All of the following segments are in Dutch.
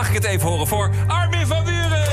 Mag ik het even horen voor Armin van Buren?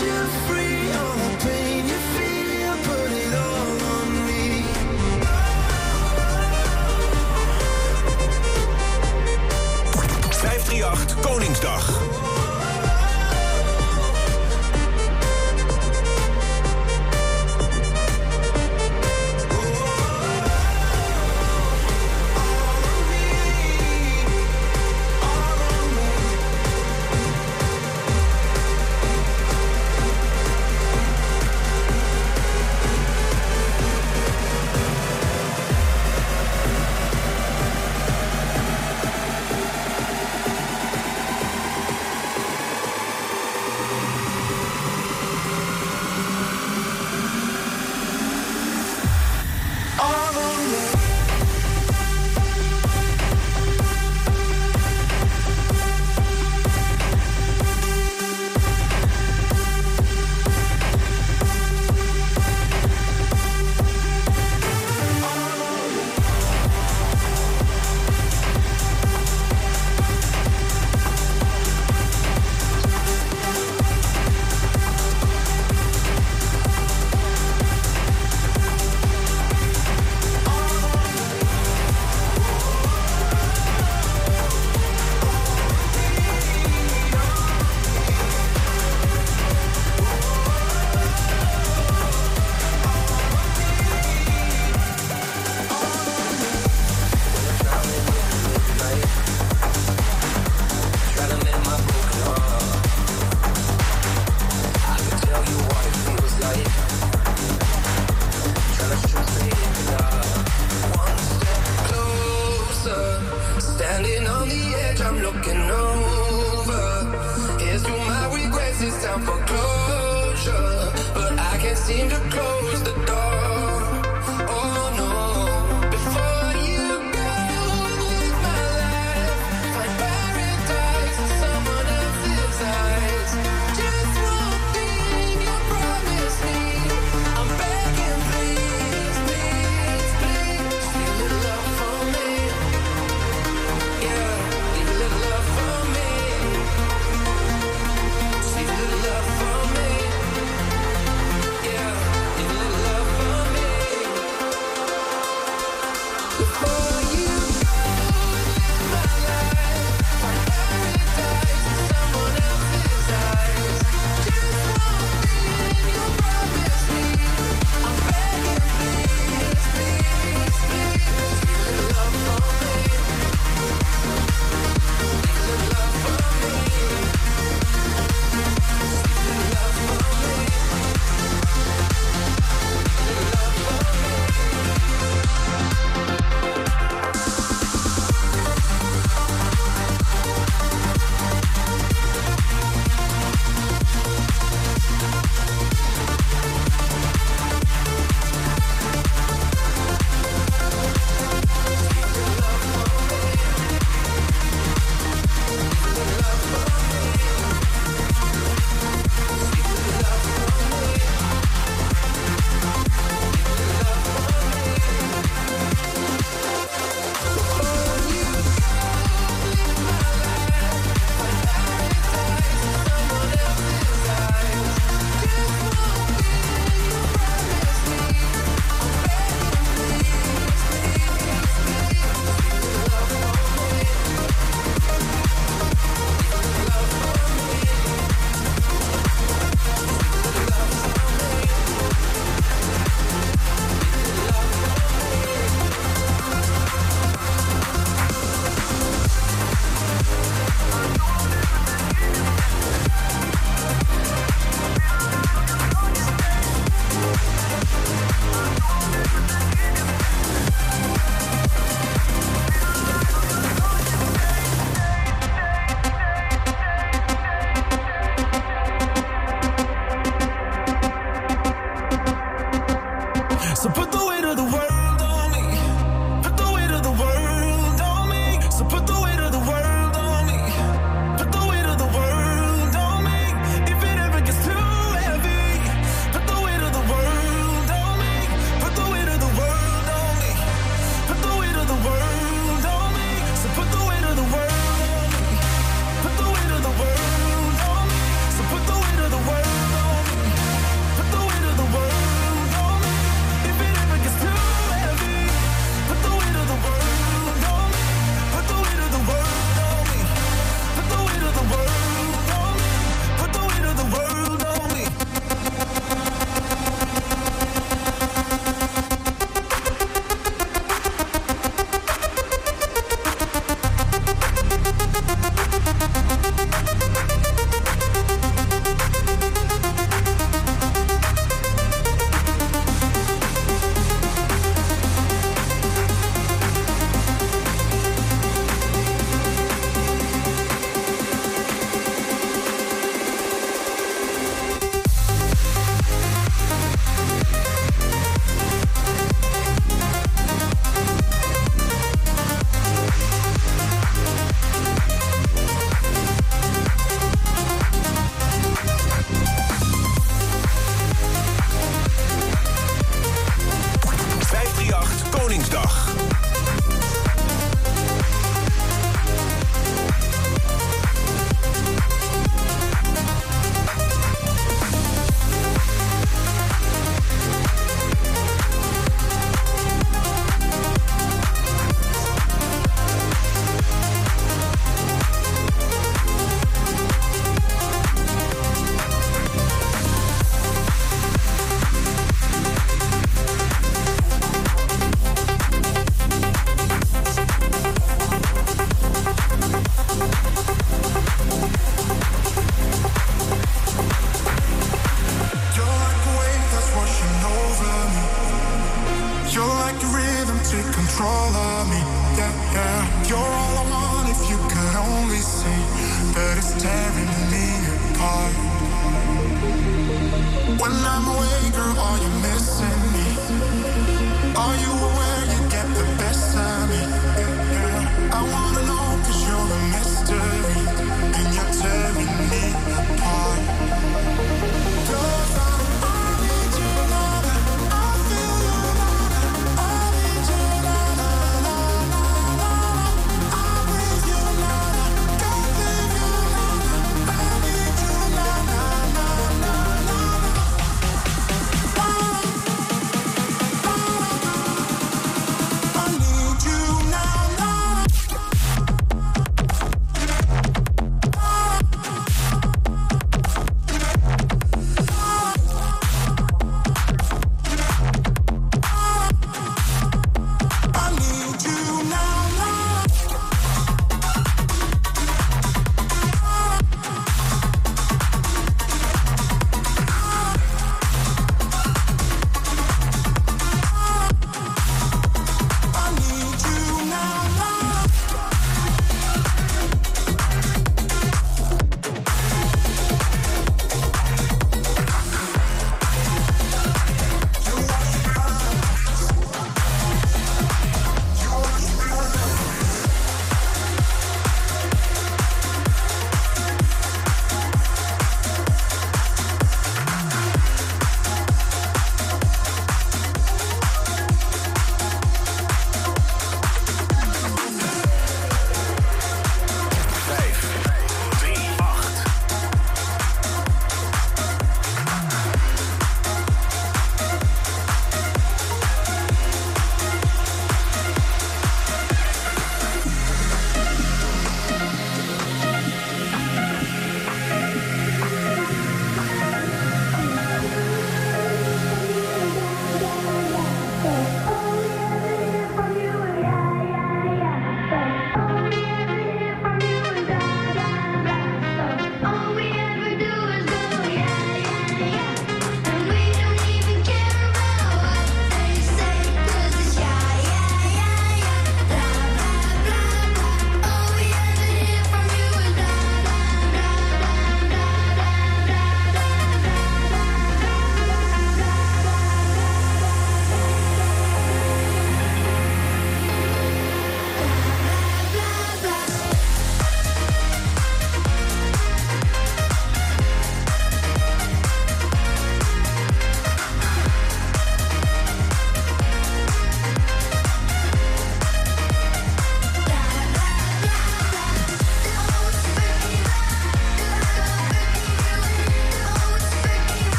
You free.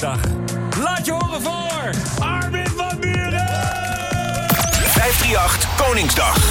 Koningsdag. Laat je horen voor Armin van Buren! 538 Koningsdag.